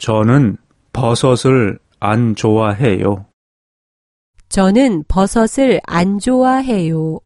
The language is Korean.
저는 버섯을 안 좋아해요. 저는 버섯을 안 좋아해요.